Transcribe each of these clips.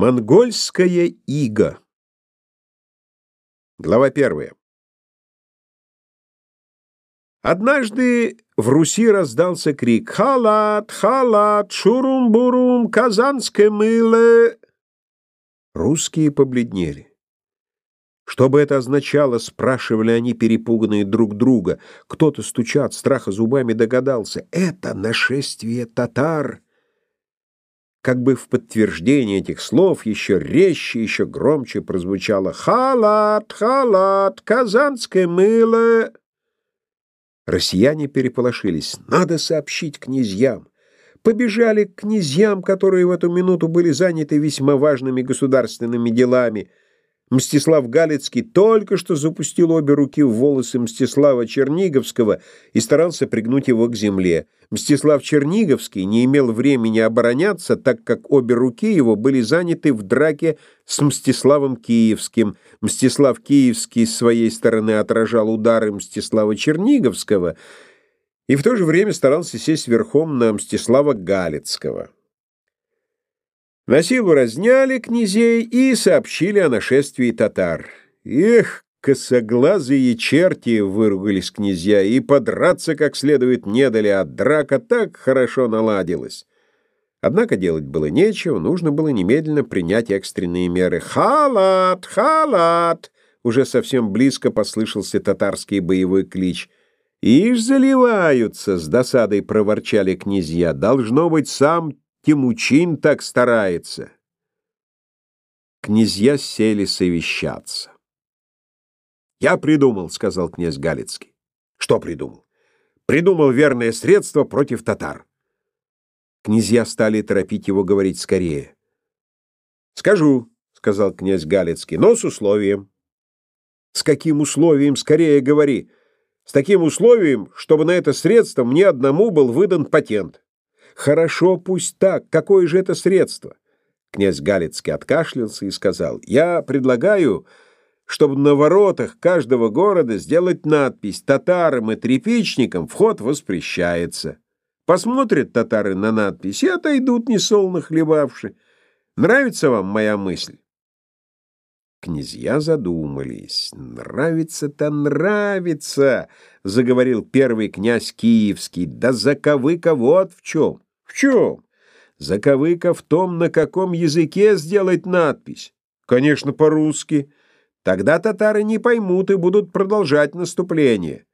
Монгольская ига. Глава первая. Однажды в Руси раздался крик «Халат! Халат! Шурум-бурум! Казанское мыло!» Русские побледнели. Что бы это означало, спрашивали они, перепуганные друг друга. Кто-то, стуча от страха зубами, догадался. Это нашествие татар. Как бы в подтверждение этих слов еще резче, еще громче прозвучало «Халат! Халат! Казанское мыло!» Россияне переполошились. «Надо сообщить князьям!» Побежали к князьям, которые в эту минуту были заняты весьма важными государственными делами — Мстислав Галицкий только что запустил обе руки в волосы Мстислава Черниговского и старался пригнуть его к земле. Мстислав Черниговский не имел времени обороняться, так как обе руки его были заняты в драке с Мстиславом Киевским. Мстислав Киевский с своей стороны отражал удары Мстислава Черниговского и в то же время старался сесть верхом на Мстислава Галицкого. На силу разняли князей и сообщили о нашествии татар. Эх, косоглазые черти, выругались князья, и подраться как следует не дали, а драка так хорошо наладилась. Однако делать было нечего, нужно было немедленно принять экстренные меры. «Халат! Халат!» Уже совсем близко послышался татарский боевой клич. «Ишь заливаются!» — с досадой проворчали князья. «Должно быть, сам Тимучин так старается. Князья сели совещаться. «Я придумал», — сказал князь Галицкий. «Что придумал?» «Придумал верное средство против татар». Князья стали торопить его говорить скорее. «Скажу», — сказал князь Галицкий, — «но с условием». «С каким условием? Скорее говори. С таким условием, чтобы на это средство мне одному был выдан патент». Хорошо, пусть так. Какое же это средство? Князь Галицкий откашлялся и сказал: "Я предлагаю, чтобы на воротах каждого города сделать надпись: татарам и трепичникам вход воспрещается. Посмотрят татары на надпись и отойдут несолоно хлебавши. Нравится вам моя мысль?" Князья задумались. «Нравится-то нравится!» — заговорил первый князь Киевский. «Да заковыка вот в чем! В чем? Заковыка в том, на каком языке сделать надпись. Конечно, по-русски. Тогда татары не поймут и будут продолжать наступление.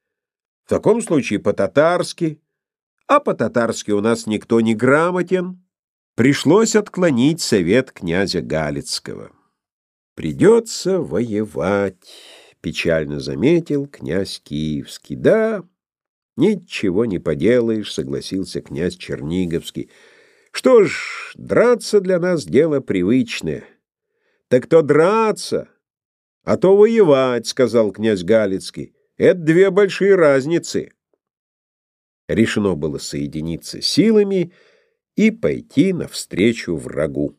В таком случае по-татарски. А по-татарски у нас никто не грамотен. Пришлось отклонить совет князя Галицкого. Придется воевать, печально заметил князь Киевский. Да, Ничего не поделаешь, согласился князь Черниговский. Что ж, драться для нас дело привычное. Так то драться, а то воевать, сказал князь Галицкий. Это две большие разницы. Решено было соединиться силами и пойти навстречу врагу.